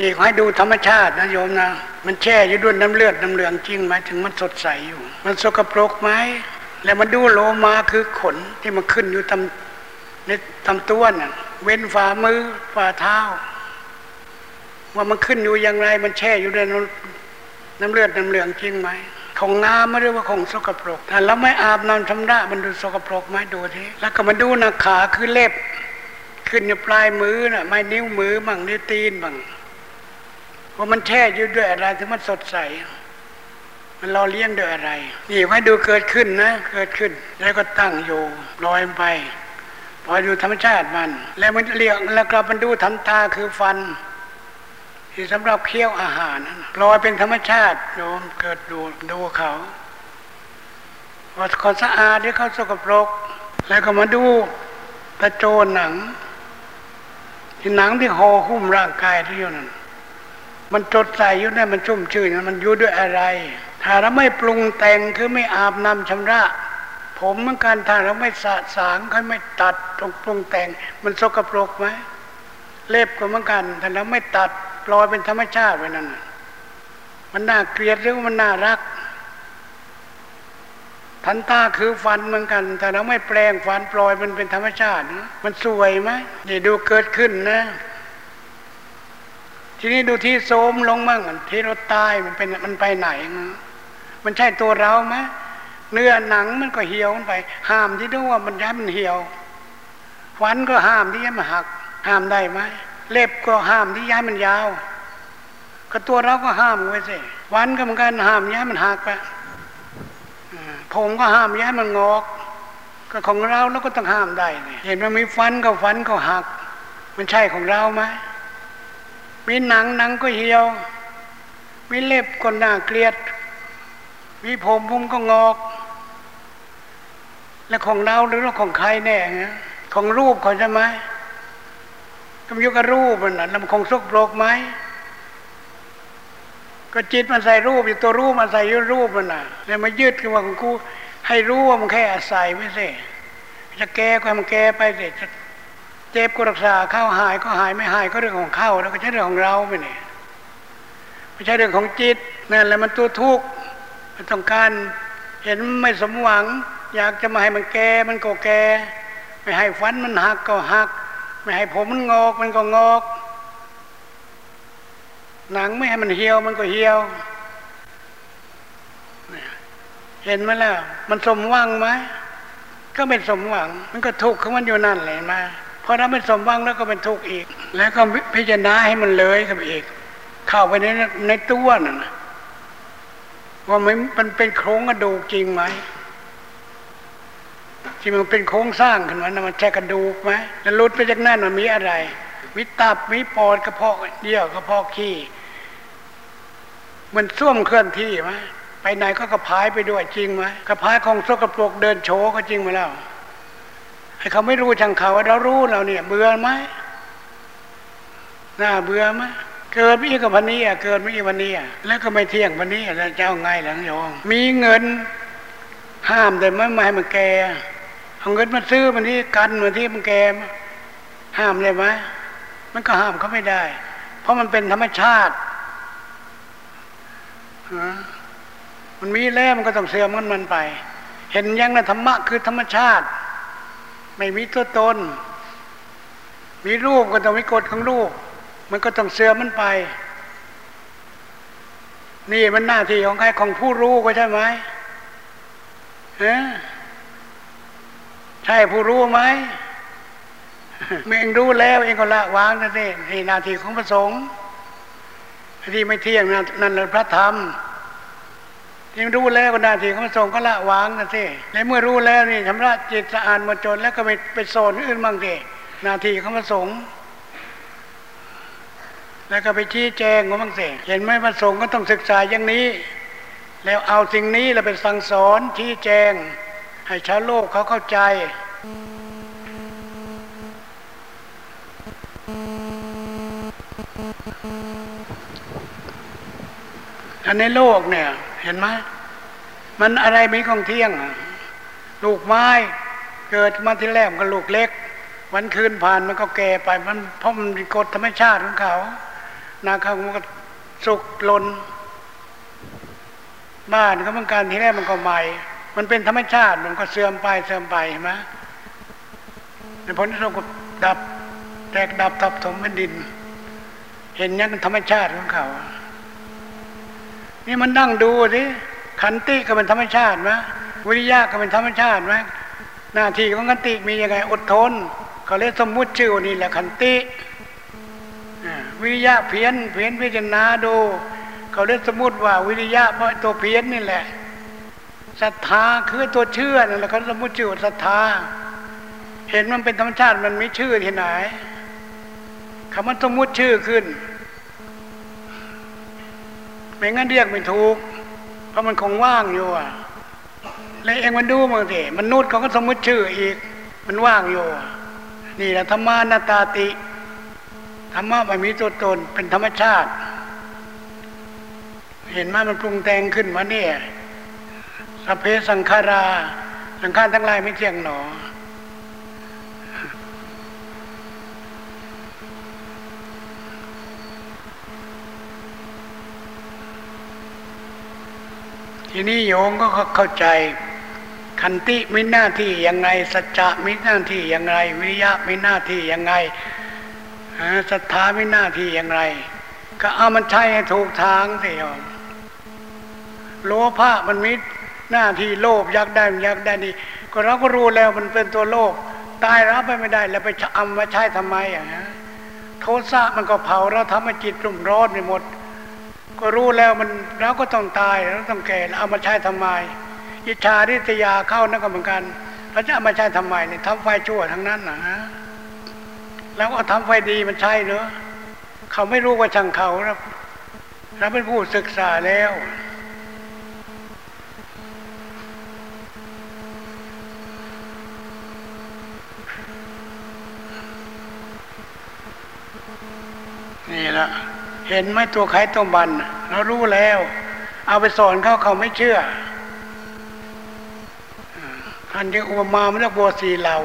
อีกให้ดูธรรมชาตินะโยมนะ มันแช่อยู่ด้วยน้ำเลือดน้ำเหลืองจริงไหมถึงมันสดใสอยู่ มันสกปรกไหมแล้วมันดูโลมาคือขนที่มันขึ้นอยู่ตำในตำตัวน่ะเว้นฝ่ามือฝ่าเท้า ว่ามันขึ้นอยู่อย่างไร มันแช่อยู่ด้วยน้ำเลือดน้ำเหลืองจริงไหมของงามไม่ได้ว่าของสกปรกแต่เราไม่อาบน้ำชำระมันดูสกปรกไหมดูทีแล้วก็มาดูนะขาคือเล็บ ขึ้นอยู่ปลายมือน่ะไม่นิ้วมือบ้างนิ้วตีนบ้าง ว่ามันแช่อยู่ด้วยอะไรถึงมันสดใส มันรอเลี้ยงด้วยอะไร นี่ให้ดูเกิดขึ้นนะ เกิดขึ้น แล้วก็ตั้งอยู่ลอยไปลอยอยู่ธรรมชาติมัน แล้วมันเลี้ยงแล้วก็มันดูทันตาคือฟัน ที่สำหรับเคี้ยวอาหารลอยเป็นธรรมชาติโยมเกิดดูดูเขาว่าเขาสะอาดหรือเขาสกปรก แล้วก็มาดูตะโจนหนังที่หนังที่ห่อหุ้มร่างกายที่อยู่นั่น มันจดใส่อยู่นั่นมันชุ่มชื่นมันอยู่ด้วยอะไร ถ้าเราไม่ปรุงแต่งคือไม่อาบน้ำชำระ ผมเหมือนกันถ้าเราไม่สะสางเขาไม่ตัดตรงปรุงแต่ง มันสกปรกไหมเล็บก็เหมือนกันถ้าเราไม่ตัดปล่อยเป็นธรรมชาติไว้นั่นมันน่าเกลียดหรือว่ามันน่ารักทันตาคือฟันเหมือนกันแต่เราไม่แปลงฟันปล่อยมันเป็นธรรมชาติ มันสวยไหมนี่ดูเกิดขึ้นนะ ทีนี้ดูที่โสมลงมั่งที่เราตายมันเป็นมันไปไหนมันใช่ตัวเราไหมเนื้อหนังมันก็เหี่ยวมันไป ห้ามที่ดูว่ามันย้ายมันเหี่ยวฟันก็ห้ามที่ย้ายมันหัก ห้ามได้ไหมเล็บก็ห้ามที่ย้ายมันยาว ก็ตัวเราก็ห้ามไว้สิฟันก็เหมือนกันห้ามย้ายมันหักไปผมก็ห้ามย้ายมันงอก ก็ของเราเราก็ต้องห้ามได้เห็นมันมีฟันก็ฟันก็หัก มันใช่ของเราไหม มีหนังหนังก็เหี่ยว มีเล็บก็น่าเกลียด มีผมผมก็งอก แล้วของเราหรือของใครแน่เงี้ยของรูปเขาใช่ไหมกำยุกับรูปมันนะล้วมันคงสกโปรกไหมก็จิตมันใส่รูปอยู่ตัวรูปมันใส่ยู่รูปมันน่ะแล้วมายึดกันว่าของกูให้รู้ว่ามันแค่อาศัยไม่ใช่จะแก้ก็มันแก้ไปเสิจะ เจ็บก็รักษาเข้าหายก็หายไม่หายก็เรื่องของเข้าแล้วก็ใช่เรื่องของเราไปเนี่ยไม่ใช่เรื่องของจิตนั่นแหละมันตัวทุกข์มันต้องการเห็นไม่สมหวัง อยากจะมาให้มันแก่มันก็แก่ไม่ให้ฟันมันหักก็หัก ไม่ให้ผมมันงอกมันก็งอก หนังไม่ให้มันเหี่ยวมันก็เหี่ยวเห็นไหมล่ะมันสมหวังไหมก็ไม่สมหวัง มันก็ทุกข์ของมันอยู่นั่นเลยมา เพอเราไม่สมหวังแล้วก็เป็นทุกข์อีก แล้วก็พิจารณาให้มันเลยกับอีก เข้าไปในในตัวน่ะว่ามันมันเป็นโครงกระดูกจริงไหมที่มันเป็นโครงสร้างขึ้นมานะมันแค่กระดูกไหมแล้วรุดไปจากนั้นมันมีอะไร มีตับมีปอดกระเพาะเดี่ยวกระเพาะขี้มันส้วมเคลื่อนที่ไหมไปไหนก็กระพายไปด้วยจริงไหมกระพายของสกปรกเดินโชก็จริงไหมแล้ว ให้เขาไม่รู้ช่างเขาเรารู้เราเนี่ย เบื่อไหมน่าเบื่อไหมเกิดไม่กับวันนี้อะเกิดไม่วันนี้อะแล้วก็ไม่เที่ยงวันนี้แล้วเจ้าไงหลังโยมมีเงินห้ามแต่ไม่ไม่ให้มันแก่เอาเงินมาซื้อมันที่กันมันที่มันแก่ห้ามเลยไหมมันก็ห้ามเขาไม่ได้ เพราะมันเป็นธรรมชาติมันมีแล้วมันก็ต้องเสื่อมมันมันไป เห็นยังนะธรรมะคือธรรมชาติ ไม่มีตัวตน มีรูปก็ต้องมีกฎของรูป มันก็ต้องเสื่อมมันไป นี่มันหน้าที่ของใครของผู้รู้ก็ใช่ไหมเอใช่ผู้รู้ไหมเมื่อเองรู้แล้วเองก็ละวางนั่นเองนี่นาทีของพระสงฆ์ที่ไม่เที่ยงนั่นแหละพระธรรม ที่รู้แล้วก็นาทีของพระสงฆ์ก็ละวางนั่นสิในเมื่อรู้แล้วนี่ชำระจิตสะอาดหมดจนแล้วก็ไปไปโซนอื่นบ้างสินาทีของพระสงฆ์แล้วก็ไปชี้แจงของบางเสิเห็นไหมพระสงฆ์ก็ต้องศึกษาอย่างนี้ แล้วเอาสิ่งนี้เราไปสั่งสอนชี้แจง ให้ชาวโลกเขาเข้าใจอันในโลกเนี่ย เห็นไหมมันอะไรไมีของเที่ยง ลูกไม้เกิดมาที่แรกก็ลูกเล็ก วันคืนผ่านมันก็แก่ไป มันเพราะมันกฎธรรมชาติของเขานาคามันก็สุกลน บ้านก็เมือนกันทีแรกมันก็ใหม่ มันเป็นธรรมชาติมันก็เสื่อมไปเสื่อมไปเห็นไหมในผลที่เราก็ดับแตกดับทับถมแผ่นดิน เห็นยังธรรมชาติของเขา นี่มันนั่งดูสิขันติก็เป็นธรรมชาติไหมวิริยะก็เป็นธรรมชาติไหมหน้าที่ของขันติมียังไงอดทนเขาเรียกสมมุติชื่อนี่แหละขันติวิริยะเพียนเพียนพิจารณาดูเขาเรียกสมมุติว่าวิริยะเพราะตัวเพียนนี่แหละศรัทธาคือตัวเชื่อนั่นแหละเขาสมมุติชื่อศรัทธา เห็นมันเป็นธรรมชาติมันไม่ชื่อที่ไหนคำว่าสมมุติชื่อขึ้น ไม่งั้นเรียกไม่ถูก เพราะมันคงว่างอยู่อะแล้วเองมันดูมั้งสิมันนูดเขาก็สมมติชื่ออีก มันว่างอยู่ นี่แหละธรรมานาตาติธรรมะไม่มีตัวตนเป็นธรรมชาติ เห็นไหมมันปรุงแต่งขึ้นมาเนี่ยสเพสังขารา สังขารทั้งหลายไม่เที่ยงหนอ ทีนี้โยงก็เข้าใจ ขันติมีหน้าที่ยังไง สัจจะมีหน้าที่ยังไง วิริยะมีหน้าที่ยังไงศรัทธามีหน้าที่ยังไง ก็เอามันใช้ให้ถูกทางสิโยมโลภะมันมีหน้าที่โลภอยากได้อยากได้นี่ก็เราก็รู้แล้วมันเป็นตัวโลภตายรับไปไม่ได้ แล้วไปเอามาใช้ทำไมอะฮะโทสะมันก็เผาเราทำให้จิตรุ่มร้อนไปหมด ก็รู้แล้วมันเราก็ต้องตายเราต้องแก่เอามาใช้ทำไมอิจฉาริษยาเข้านั่นก็เหมือนกันเราจะเอามาใช้ทำไมเนี่ยทำไฟชั่วทั้งนั้นนะฮะแล้วก็ทำไฟดีมันใช่เนอะเขาไม่รู้ว่าช่างเขาเราเราเป็นผู้ศึกษาแล้วนี่ละ เห็นไหมตัวใครตัวบันเรารู้แล้ว เอาไปสอนเขาเขาไม่เชื่อท่านยังอุปมาไม่ได้บัวสีเหล่า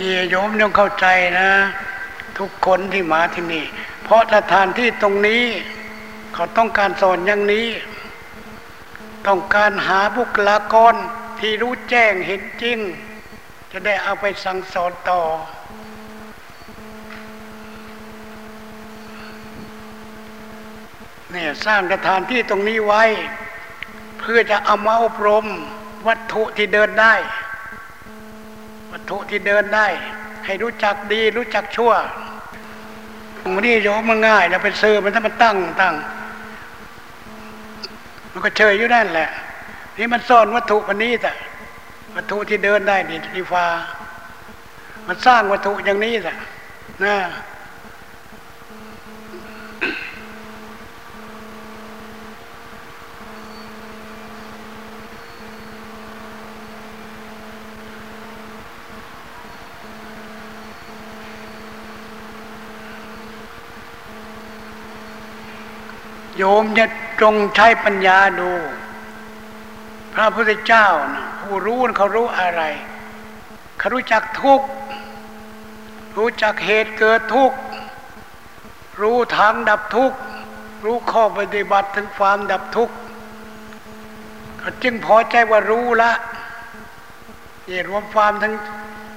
นี่ โยมต้องเข้าใจนะ ทุกคนที่มาที่นี่ เพราะสถานที่ตรงนี้ เขาต้องการสอนอย่างนี้ ต้องการหาบุคลากรที่รู้แจ้งเห็นจริง จะได้เอาไปสั่งสอนต่อ เนี่ยสร้างสถานที่ตรงนี้ไว้ เพื่อจะเอามาอบรมวัตถุที่เดินได้ วัตถุที่เดินได้ ให้รู้จักดีรู้จักชั่วมันนี่โยมมันง่ายแล้วไปซื้อมันถ้ามันตั้งตั้ง มันก็เฉยอยู่นั่นแหละ นี่มันซ่อนวัตถุวันนี้แต่วัตถุที่เดินได้ดีดีฟ้า มันสร้างวัตถุอย่างนี้แต่นะ โยมจะจงใช้ปัญญาดู พระพุทธเจ้านะผู้รู้เขารู้อะไรเขารู้จักทุกข์รู้จักเหตุเกิดทุกข์รู้ทางดับทุกข์รู้ข้อปฏิบัติถึงความดับทุกข์จึงพอใจว่ารู้ละนี่รวมความทั้ง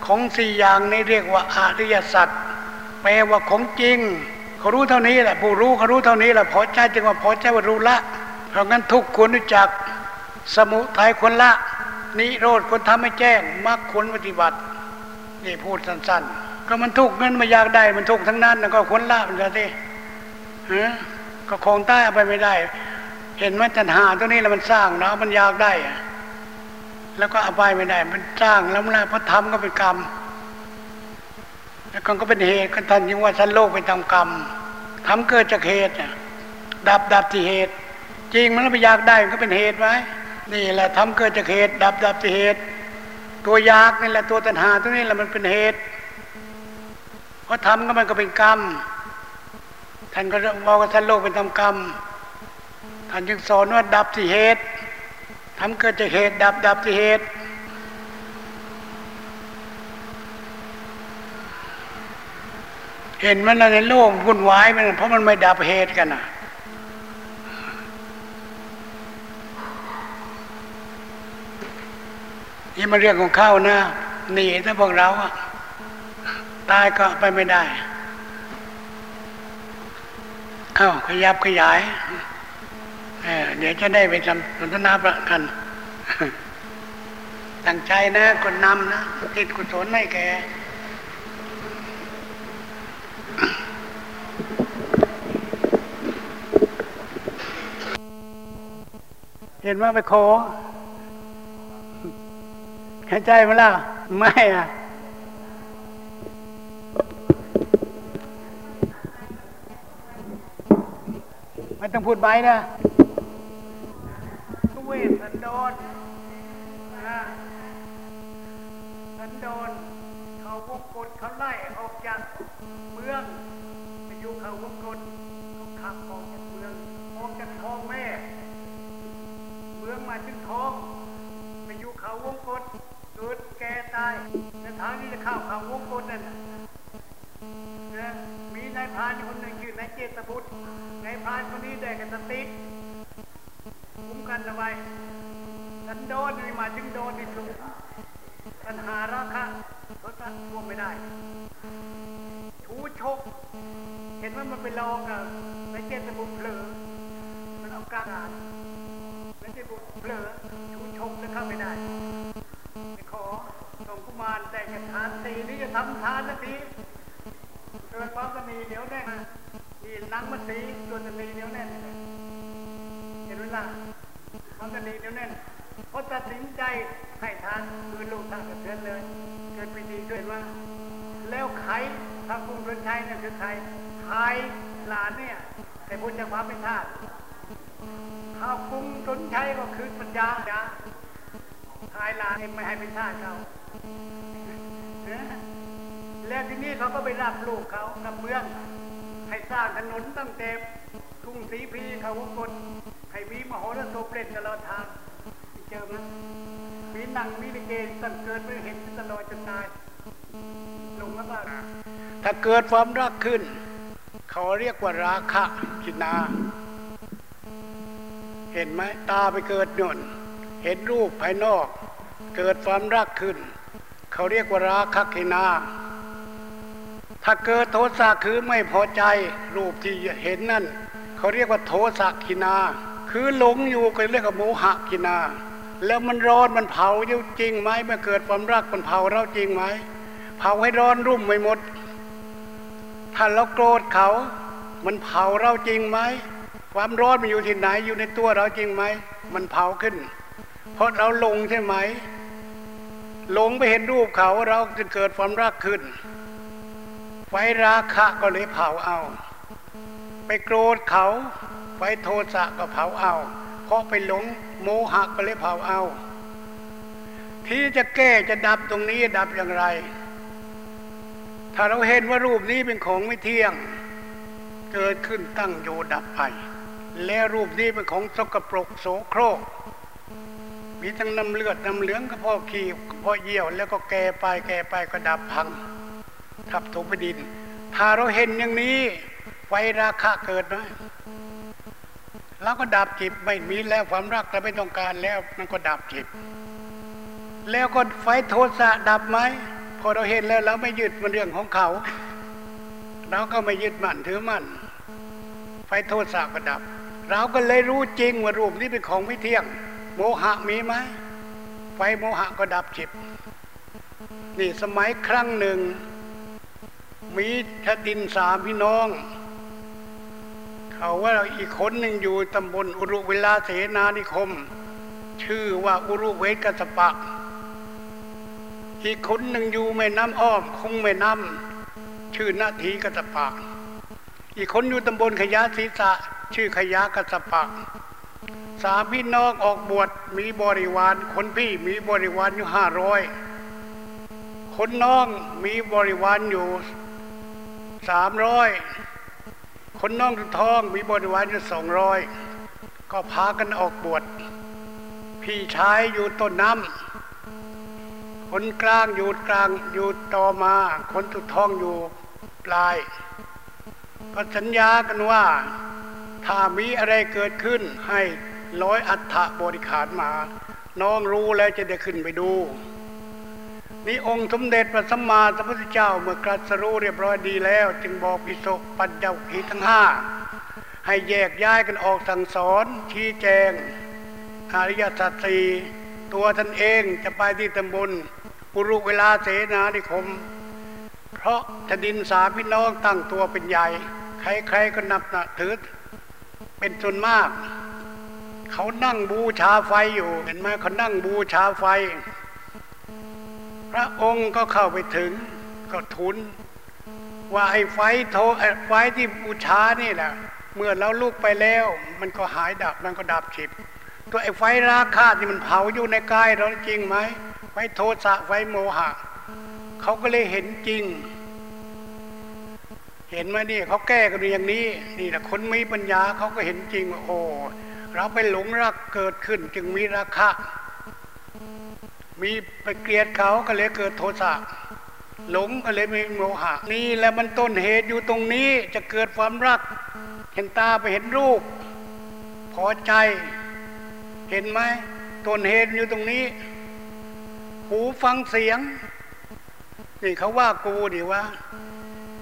ของสี่อย่างนี้เรียกว่าอริยสัจแปลว่าของจริง เขารู้เท่านี้แหละผู้รู้เขารู้เท่านี้แหละพอใจจึงว่าพอใจว่ารู้ละ เพราะงั้นทุกควรรู้จักสมุทัยควรละ นิโรธควรทำให้แจ้งมรรคควรปฏิบัตินี่พูดสั้น ๆ ก็มันทุกเงินมาอยากได้มันทุกทั้งนั้นก็ควรละมันจะสิก็คงใต้อาไปไม่ได้ เห็นว่าจันหาตัวนี้แล้วมันสร้างเนาะมันอยากได้แล้วก็เอาไปไม่ได้ มันสร้างแล้วมันเพราะทำก็เป็นกรรม แล้วก็เป็นเหตุกันทันยังว่าสันโลกไปทำกรรมทำเกิดจากเหตุดับดับที่เหตุ จริงมันไม่อยากได้มันก็เป็นเหตุไว้ นี่แหละทำเกิดจากเหตุ ดับดับที่เหตุ ตัวยากนี่แหละตัวตัณหาตัวนี้แหละมันเป็นเหตุเพราะทำก็มันก็เป็นกรรมท่านก็บอกว่าท่านโลกเป็นทำกรรมท่านจึงสอนว่าดับที่เหตุทำเกิดจากเหตุ ดับดับที่เหตุ เห็นมันในโลกวุ่นวายมันเพราะมันไม่ดับเหตุกันอะนี่มันเรื่องของข้าวนะหนีถ้าพวกเราอะตายก็ไปไม่ได้เอ้าขยับขยายเเดี๋ยวจะได้ไปทำสนทนาประกันตั้งใจนะคนนำนะติดกุศลให้แก เห็นว่าไปโคหายใจมาแล้วไม่อะไม่ต้องพูดไปนะทุเวศสันโดนนะสันโดน เขาวงกฏเขาไล่ออกจากเมืองไปอยู่เขาวงกฏเขาขับออกจากเมืองออกจากท้องแม่ เมืองมาจึงท้องไปอยู่เขาวงกฏเกิดแก่ตายในทางนี้จะเข้าเขาวงกฏนั่นนะมีนายพานคนหนึ่งชื่อนายเจตบุตรนายพานคนนี้ได้กันสติคุ้มกันเอาไว้ฉันโดนนี่มาจึงโดนในสูง ปัญหาราคะเขาตัดรวมไม่ได้ ชูชก เห็นว่ามันเป็นลองกับนายเจตบุตรเผลอมันเอาการงานนเจตบุตรเผลอชูชกจะเข้าไม่ได้ไปขอส่งกุมารแต่งทานตีนี่จะทำทานนาทีเกิดความสนีเหนียวแน่นมีนังมัสีตัวสนีเหนียวแน่นเห็นไหมล่ะความสนีเหนียวแน่น เพราะตัดสินใจให้ทานคือลูกทางกระเทือนเลยเกิดปีดีด้วยว่า แล้วใครทางกรุงเรือนชัยนี่คือใครใครหลานเนี่ยแต่พุทธจะความเป็นทาสข้าวกรุงตนชัยก็คือปัญญาจ้าทายหลานไม่ให้เป็นทาสเขาแล้วทีนี้เขาก็ไปรับลูกเขานำเมือง ให้สร้างถนนตั้งแต่ทุ่งสีพีเขาวกลให้มีมโหสพเล่นตลอดทาง จอมั้ยมีหนังมีลิเกตั้งเกิดไม่เห็นตลอดจนตายลงแล้วก็ถ้าเกิดความรักขึ้น เขาเรียกว่าราคะกินา เห็นไหมตาไปเกิดหน่นเห็นรูปภายนอก เกิดความรักขึ้น เขาเรียกว่าราคะกินา ถ้าเกิดโทสะคือไม่พอใจรูปที่เห็นนั่น เขาเรียกว่าโทสะกินา คือหลงอยู่ก็เรียกว่าโมหะกินา แล้วมันร้อนมันเผาอยู่จริงไหมเมื่อเกิดความรักมันเผาเราจริงไหมเผาให้ร้อนรุ่มไม่หมด ถ้าเราโกรธเขา มันเผาเราจริงไหมความร้อนมันอยู่ที่ไหนอยู่ในตัวเราจริงไหมมันเผาขึ้น เพราะเราหลงใช่ไหมหลงไปเห็นรูปเขาเราจะเกิดความรักขึ้น ไฟราคะก็เลยเผาเอา ไปโกรธเขา ไฟโทสะก็เผาเอา เพราะไปหลงโมหะก็เลยเผาเอา ที่จะแก้จะดับตรงนี้ดับอย่างไร ถ้าเราเห็นว่ารูปนี้เป็นของไม่เที่ยง เกิดขึ้นตั้งโยดับไป แล้วรูปนี้เป็นของสกปรกโสโครก มีทั้งน้ำเลือดน้ำเหลืองก็พ่อขี้พ่อเยี่ยว แล้วก็แก่ไปแก่ไปก็ดับพัง ทับถมไปดิน ถ้าเราเห็นอย่างนี้ไฟราคะเกิดไหม เราก็ดับจิตไม่มีแล้วความรักเราไม่ต้องการแล้วมันก็ดับจิต แล้วก็ไฟโทสะดับไหมพอเราเห็นแล้วเราไม่ยึดมันเรื่องของเขา เราก็ไม่ยึดมั่นถือมั่นไฟโทสะก็ดับ เราก็เลยรู้จริงว่ารูปนี้เป็นของไม่เที่ยง โมหะมีไหมไฟโมหะก็ดับจิตนี่สมัยครั้งหนึ่ง มีทดินสามพี่น้อง เขาว่าอีกคนหนึ่งอยู่ตำบลอุรุเวลาเสนานิคม ชื่อว่าอุรุเวกัสปะ อีกคนหนึ่งอยู่แม่น้ำอ้อมคงแม่น้ำชื่อนาทีกัสปะ อีกคนอยู่ตำบลขยะศีสะชื่อขยะกัสปะสามพี่น้องออกบวชมีบริวาร คนพี่มีบริวารอยู่ห้าร้อยคนน้องมีบริวารอยู่สามร้อย คนน้องท้องมีบริวารอยู่สองร้อยก็พากันออกบวชพี่ชายอยู่ต้นน้ำคนกลางอยู่กลางอยู่ต่อมา คนสุดท้องอยู่ปลายก็สัญญากันว่า ถ้ามีอะไรเกิดขึ้นให้ร้อยอัฐบริขารมา น้องรู้แล้วจะได้ขึ้นไปดู นี่องค์สมเด็จพระสัมมาสัมพุทธเจ้าเมื่อกรัสรู้เรียบร้อยดีแล้ว จึงบอกพิโสปัญญาขีทั้งห้าให้แยกย้ายกันออกสั่งสอนชี้แจงอริยสัจสี่ตัวท่านเองจะไปที่ตำบลปุรุเวลาเสนานิคม เพราะแผ่นดินสาพี่น้องตั้งตัวเป็นใหญ่ ใครๆก็นับนะถือเป็นส่วนมาก เขานั่งบูชาไฟอยู่ เห็นไหมเขานั่งบูชาไฟ ระองค์ก็เข้าไปถึงก็ทุน ว่าไอ้ไฟโทไฟที่บูชานี่แหละเมื่อเราลุกไปแล้ว มันก็หายดับมันก็ดับฉิบ ตัวไอ้ไฟราคาที่มันเผาอยู่ในกายเราจริงไหมไฟโทสะไฟโมหะเขาก็เลยเห็นจริง เห็นไหมนี่เขาแก้กันอย่างนี้ นี่แหละคนมีปัญญาเขาก็เห็นจริงว่าโอ้เราไปหลงรักเกิดขึ้นจึงมีราคะ มีไปเกลียดเขาก็เลยเกิดโทสะหลงก็เลยมีโมหะนี่แหละมันต้นเหตุอยู่ตรงนี้จะเกิดความรัก เห็นตาไปเห็นรูป พอใจ เห็นไหมต้นเหตุอยู่ตรงนี้ หูฟังเสียง นี่เขาว่ากูดิว่า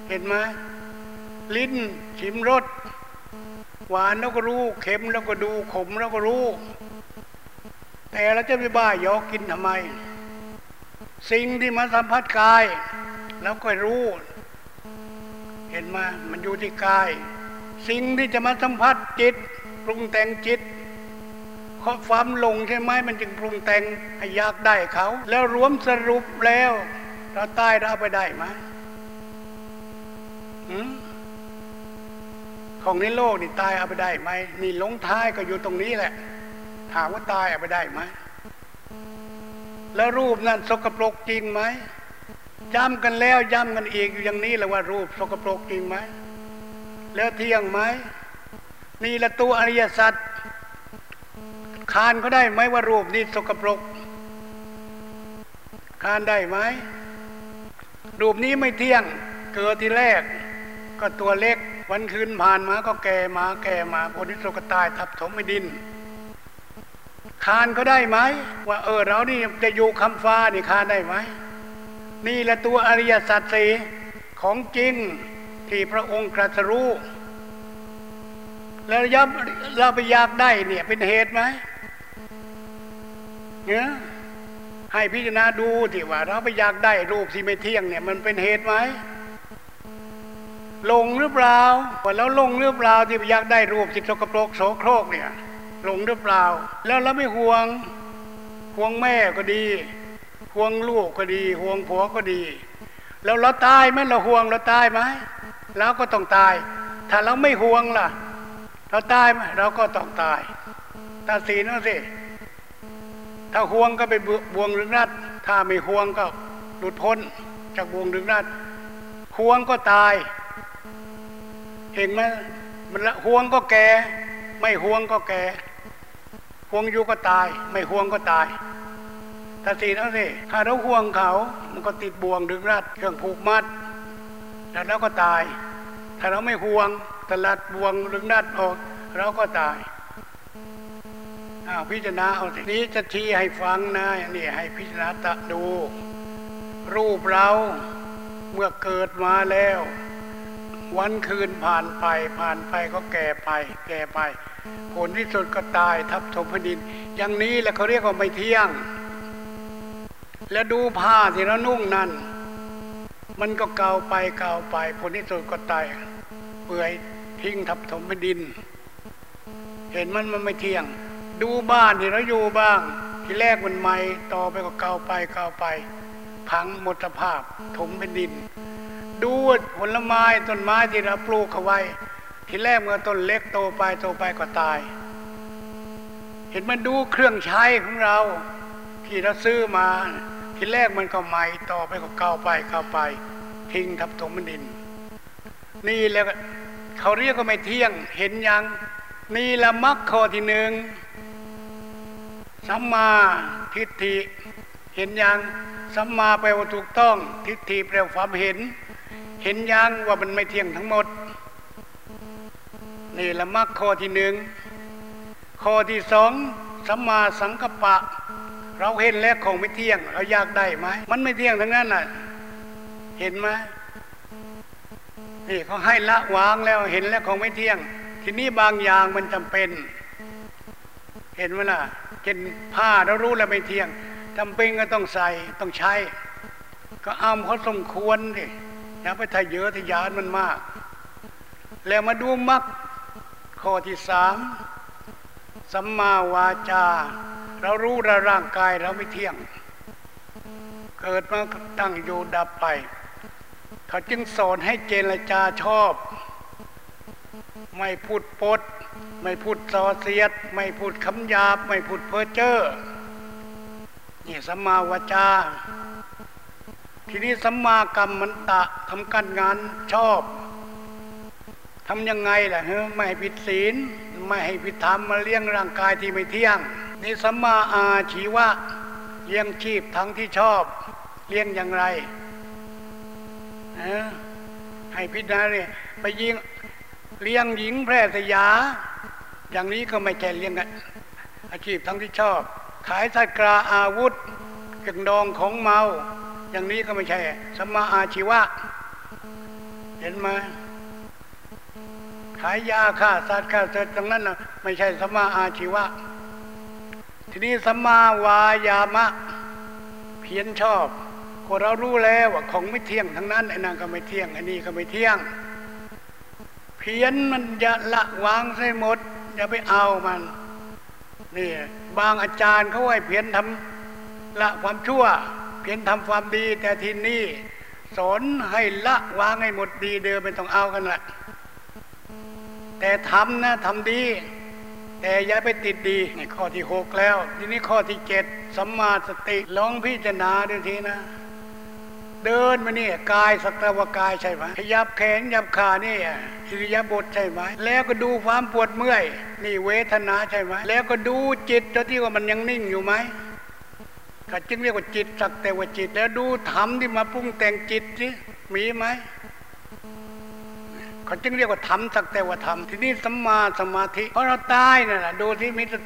เห็นไหมลิ้นชิมรสหวานแล้วก็รู้เค็มแล้วก็ดูขมแล้วก็รู้ แต่เราจะไปบ้ายอกินทำไม สิ่งที่มาสัมผัสกายแล้วก็รู้ เห็นไหมมันอยู่ที่กาย สิ่งที่จะมาสัมผัสจิตปรุงแต่งจิตข้อความลงใช่ไหมมันจึงปรุงแต่งให้อยากได้เขา แล้วรวมสรุปแล้วเราตายเราเอาไปได้ไหมของในโลกนี่ตายเอาไปได้ไหมนี่ลงท้ายก็อยู่ตรงนี้แหละ ถามว่าตายเอาไปได้ไหม แล้วรูปนั้นสกปรกจริงไหมย้ำกันแล้วย้ำกันอีกอยู่อย่างนี้แหละว่ารูปสกปรกจริงไหม แล้วเที่ยงไหม นี่ละตัวอริยสัจคานเขาได้ไหมว่ารูปนี้สกปรกคานได้ไหม รูปนี้ไม่เที่ยง เกิดที่แรก ก็ตัวเล็กวันคืนผ่านมาก็แก่มาแก่มาคนที่โศกตายทับถมไม่ดิน คานก็ได้ไหมว่าเออเรานี่จะอยู่คำฟ้านี่คานได้ไหมนี่แหละตัวอริยสัจสีของจริงที่พระองค์ตรัสรู้แล้วยับเราไปอยากได้เนี่ยเป็นเหตุไหมเนี่ยให้พิจารณาดูที่ว่า เราไปอยากได้รูปที่ไม่เที่ยงเนี่ย มันเป็นเหตุไหมลงหรือเปล่าว่าแล้วลงหรือเปล่าที่อยากได้รูปจิตสกปรกโสโครกเนี่ย หลงหรือเปล่า แล้วเราไม่ห่วงห่วงแม่ก็ดีห่วงลูกก็ดีห่วงผัวก็ดี แล้วเราตายไหมเราห่วงเราตายไหมเราก็ต้องตาย ถ้าเราไม่ห่วงล่ะ เราตายไหมเราก็ต้องตายตาสีนั่นสิถ้าห่วงก็ไปบวงรึงนัดถ้าไม่ห่วงก็หลุดพ้นจากบวงรึงนัดห่วงก็ตาย เห็นไหมมันละห่วงก็แก่ไม่ห่วงก็แก่ ห่วงอยู่ก็ตาย ไม่ห่วงก็ตายถ้าสีนั่นสิถ้าเราห่วงเขา มันก็ติดบ่วงดึงรัดเครื่องผูกมัด แล้วเราก็ตาย ถ้าเราไม่ห่วงตลัดบ่วงดึงรัดออกเราก็ตายอาพิจารณาเอาสินี้จะทีให้ฟังนะนี่ให้พิจารณาตะดู รูปเราเมื่อเกิดมาแล้ว วันคืนผ่านไปผ่านไปก็แก่ไป แก่ไป ผลที่สุดก็ตายทับถมพดิน อย่างนี้แหละเขาเรียกว่าไม่เที่ยง แล้วดูผ้าที่เรานุ่งนั้นมันก็เก่าไปเก่าไป ผลที่สุดก็ตายเปื่อยทิ้งทับถมพดิน เห็นมันมันไม่เที่ยง ดูบ้านที่เราอยู่บ้าง ที่แรกมันใหม่ต่อไปก็เก่าไปเก่าไป พังหมดสภาพถมเป็นดิน ดูผลไม้ต้นไม้ที่เราปลูกเอาไว้ ทีแรกเมื่อต้นเล็กโตไปโตไปก็ตาย เห็นมันดูเครื่องใช้ของเรา ที่เราซื้อมา ทีแรกมันก็ใหม่ต่อไปก็เก่าไปเก่าไป ทิ้งทับถมดิน นี่แล้วเขาเรียกก็ไม่เที่ยง เห็นยังนี่ละมักข้อที่หนึ่งสัมมาทิฏฐิเห็นยังสัมมาแปลว่าถูกต้อง ทิฏฐิแปลว่าความเห็น เห็นยังว่ามันไม่เที่ยงทั้งหมด นี่ละมักข้อที่หนึ่งข้อที่สองสัมมาสังกัปปะ เราเห็นแล้วของไม่เที่ยง เราอยากได้ไหมมันไม่เที่ยงทั้งนั้นน่ะเห็นไหมนี่เขาให้ละวางแล้วเห็นแล้วของไม่เที่ยง ทีนี้บางอย่างมันจำเป็น เห็นไหมล่ะเช่นผ้าเรารู้แล้วไม่เที่ยงจำเป็นก็ต้องใส่ต้องใช้ ก็อ้ามเขาสมควรดิ อย่าไปทะเยอะทะยานมันมาก แล้วมาดูมักข้อที่สามสัมมาวาจา เรารู้ว่าร่างกายเราไม่เที่ยง เกิดมาตั้งอยู่ดับไป เขาจึงสอนให้เจรจาชอบ ไม่พูดปด ไม่พูดซอเสียด ไม่พูดคำหยาบ ไม่พูดเพ้อเจ้อนี่สัมมาวาจา ทีนี้สัมมากรรมมันตะทำการงานชอบทำยังไงล่ะเฮ้ไม่ให้ผิดศีล ไม่ให้ผิดธรรมมาเลี้ยงร่างกายที่ไม่เที่ยงนี่สัมมาอาชีวะเลี้ยงชีพทั้งที่ชอบ เลี้ยงอย่างไรให้พิจารณาเลยไปยิงเลี้ยงหญิงแพร่สยา อย่างนี้ก็ไม่ใช่เลี้ยงอาชีพทั้งที่ชอบ ขายสัตว์กราอาวุธกึ่งดองของเมา อย่างนี้ก็ไม่ใช่สัมมาอาชีวะ เห็นไหมขายยาฆ่าสัตว์ฆ่าสัตว์ตรงนั้นนะไม่ใช่สัมมาอาชีวะ ทีนี้สัมมาวายามะ เพียรชอบคนเรารู้แล้วว่าของไม่เที่ยงทั้งนั้นไอ้นั่นก็ไม่เที่ยงไอ้นี่ก็ไม่เที่ยง เพียรมันจะละวางใส่หมดอย่าไปเอามันนี่บางอาจารย์เขาให้เพียรทำละความชั่ว เพียรทำความดี แต่ทีนี้สอนให้ละวางให้หมดดีเดิมไม่ต้องเอากันละแต่ทำนะทำดี แต่อย่าไปติดดีในข้อที่หกแล้ว ทีนี้ข้อที่เจ็ดสัมมาสติลองพิจารณาดูทีนะ เดินมาเนี่ยกายสัตวกายใช่ไหมขยับแขนยับขานี่อิริยาบถใช่ไหมแล้วก็ดูความปวดเมื่อย นี่เวทนาใช่ไหมแล้วก็ดูจิตตัวที่ว่ามันยังนิ่งอยู่ไหม ก็จึงเรียกว่าจิตสักแต่ว่าจิต แล้วดูธรรมที่มาปรุงแต่งจิตสิมีไหมเขาจึงเรียกว่าทำสักแต่ว่าทำทีนี้สัมมาสมาธิเพราะเราตายนั่นแหละดูที่มิตร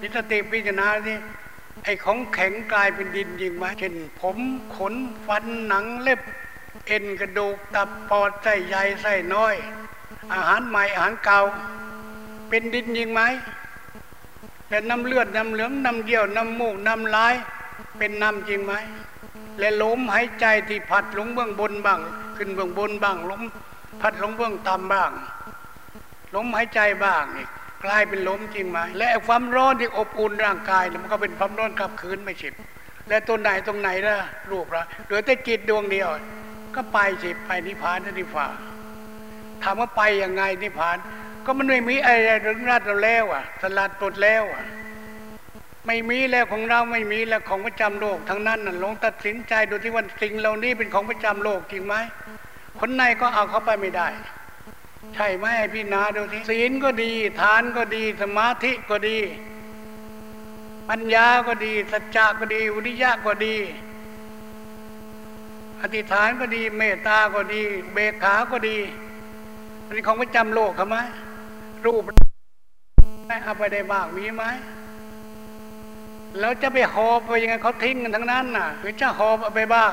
มิตรติพิจารณาที่ไอ้ของแข็งกลายเป็นดินจริงไหมเช่นผมขนฟันหนังเล็บ เอ็นกระดูกตับปอดไส้ใหญ่ไส้น้อย อาหารใหม่อาหารเก่า เป็นดินจริงไหม แต่น้ำเลือดน้ำเหลืองน้ำเยี่ยวน้ำมูกน้ำลาย เป็นน้ำจริงไหมและลมหายใจที่ผัดลงเบื้องบนบ้าง ขึ้นเบื้องบนบ้างลมพัดลมเบื้องต่ำบ้างลมหายใจบ้างนี่กลายเป็นลมจริงไหมและความร้อนที่อบอุ่นร่างกายมันก็เป็นความร้อนกลับคืนไม่ฉิบและตัวไหนตรงไหนล่ะรูปละเหลือแต่จิตดวงเดียว ก็ไปสิไปนิพพานนิพพานถามว่าไปยังไงนิพพาน ก็มันไม่มีอะไรถึงรัดเราแล้วอะ สลัดปลดแล้วอะ ไม่มีแล้วของเราไม่มีแล้วของประจำโลกทั้งนั้นน่ะลงตัดสินใจดูที่ว่าสิ่งเหล่านี้เป็นของประจำโลกจริงไหมคนในก็เอาเข้าไปไม่ได้ ใช่ไหมพี่นาดูทีศีลก็ดี ทานก็ดี สมาธิก็ดี ปัญญาก็ดี สัจจะก็ดีอุริยะก็ดีอธิษฐานก็ดีเมตตาก็ดี เบกขา ก็ดีอันนี้ของประจำโลกเขาไหม รูปเอาไปได้บ้างมีไหมแล้วจะไปหอบไปยังไงเขาทิ้งกันทั้งนั้นน่ะหรือจะหอบเอาไปบ้าง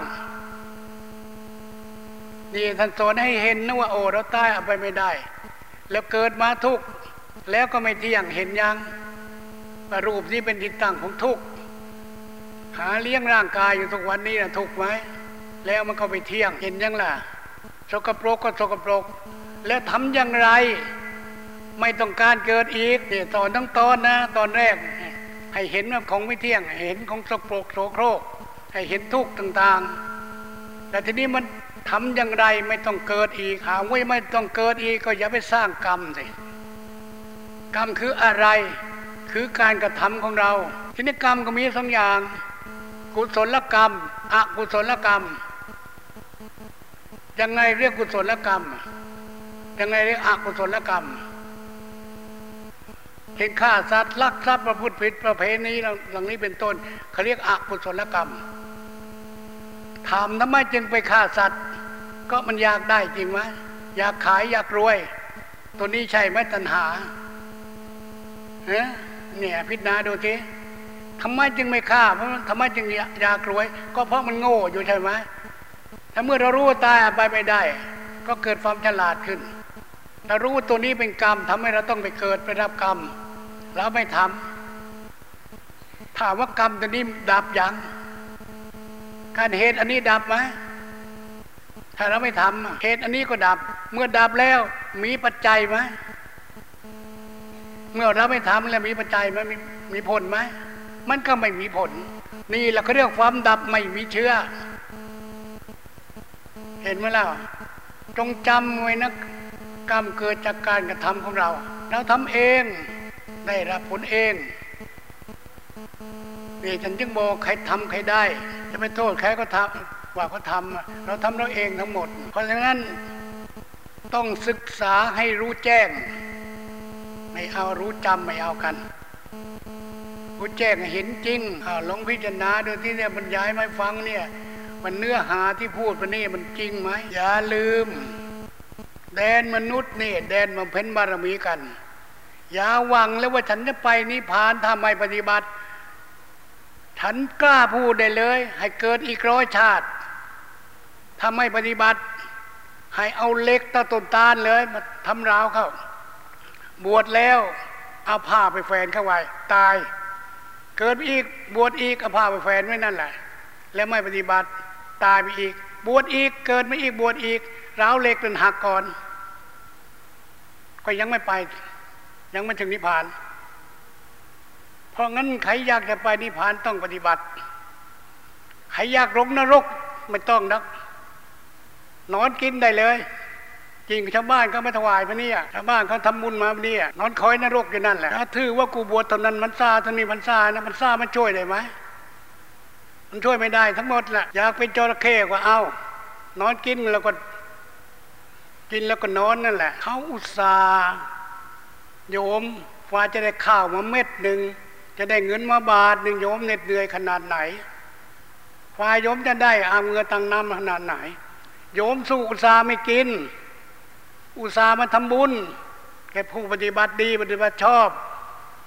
นี่ท่านสอนให้เห็นนะว่าโอ้เราตายเอาไปไม่ได้ แล้วเกิดมาทุกข์แล้วก็ไม่เที่ยงเห็นยังรูปนี้เป็นที่ตั้งของทุกข์หาเลี้ยงร่างกายอยู่ทุกวันนี้นะทุกข์ไหมแล้วมันก็ไปเที่ยงเห็นยังล่ะสกปรกก็สกปรก แล้วทำอย่างไร ไม่ต้องการเกิดอีกเนี่ยตอนทั้งตอนนะ ตอนแรก ให้เห็นว่าของไม่เที่ยง เห็นของสกปรกโสโครก ให้เห็นทุกข์ต่างๆ แต่ทีนี้มันทำอย่างไรไม่ต้องเกิดอีกหาไว่ไม่ต้องเกิดอีกก็อย่าไปสร้างกรรมสิกรรมคืออะไร คือการกระทำของเรา ทีนี้กรรมก็มีสองอย่าง กุศลกรรมอกุศลกรรมยังไงเรียกกุศลกรรมยังไงเรียกอกุศลกรรม เห็นฆ่าสัตว์ลักทรัพย์ประพฤติผิดประเพณีหลังนี้เป็นต้นเขาเรียกอกุศลกรรมถามทำไมจึงไปฆ่าสัตว์ ก็มันอยากได้จริงไหมอยากขายอยากรวย ตัวนี้ใช่ไหมตัณหาเนี่ยพิจารณาดูทีทำไมจึงไม่ฆ่าเพราะทำไมจึงอยากรวย ก็เพราะมันโง่อยู่ใช่ไหมถ้าเมื่อเรารู้ตายไปไม่ได้ ก็เกิดความฉลาดขึ้นถ้ารู้ตัวนี้เป็นกรรมทำให้เราต้องไปเกิดไปรับกรรม เราไม่ทำถามว่ากรรมตัวนี้ดับยังการเหตุอันนี้ดับไหมถ้าเราไม่ทำเหตุอันนี้ก็ดับ เมื่อดับแล้วมีปัจจัยไหมเมื่อเราไม่ทำแล้วมีปัจจัยไหมมีมีผลไหมมันก็ไม่มีผล นี่เราเขาเรียกความดับไม่มีเชื้อ เห็นไหมล่ะจงจำไว้นะกรรมเกิดจากการกระทำของเรา เราทำเอง ได้รับผลเองนี่ฉันจึงบอกใครทำใครได้ จะไม่โทษใครก็ทำว่าเขาทำเราทำเราเองทั้งหมด เพราะฉะนั้นต้องศึกษาให้รู้แจ้ง ไม่เอารู้จำไม่เอากัน รู้แจ้งเห็นจริงลองพิจารณาดูที่เนี่ยบรรยายไม่ฟังเนี่ย มันเนื้อหาที่พูดไปนี่มันจริงไหมอย่าลืม แดนมนุษย์นี่แดนมาเพ้นบารมีกัน อย่าหวังแล้วว่าฉันจะไปนิพพานถ้าไม่ปฏิบัติ ฉันกล้าพูดได้เลย ให้เกิดอีกร้อยชาติ ถ้าไม่ปฏิบัติ ให้เอาเล็กตะต้นตาลเลยมาทำราวเขาบวชแล้วเอาผ้าไปแฟนเข้าไว้ ตาย เกิดอีกบวชอีกเอาผ้าไปแฟนไว้นั่นแหละ แล้วไม่ปฏิบัติตายไปอีก บวชอีกเกิดไม่อีกบวชอีกร้าวเล็กเป็นหักก่อน ก็ยังไม่ไป ยังไม่ถึงนิพพาน เพราะงั้นใครอยากจะไปนิพพานต้องปฏิบัติใครอยากลงนรกไม่ต้องนัก นอนกินได้เลย จริงชาวบ้านเขาไม่ถวายพระนี่ชาวบ้านเขาทำบุญมาพระนี่นอนคอยนรกอยู่นั่นแหละถ้าถือว่ากูบวชตอนนั้นมันซาตอนนี้มันซานะมันซามันช่วยได้ไหมมันช่วยไม่ได้ทั้งหมดแหละอยากเป็นจระเข้ก็เอา นอนกินแล้วก็ กินแล้วก็นอนนั่นแหละเขาอุตส่าห์ โยมว่าจะได้ข้าวมาเม็ดหนึ่งจะได้เงินมาบาทหนึ่งโยมเหน็ดเหนื่อยขนาดไหนฝ่ายโยมจะได้อาเงินตังน้ำขนาดไหน โยมสู้อุตสาไม่กิน อุตส่ามาทำบุญแกผู้ปฏิบัติดีปฏิบัติชอบ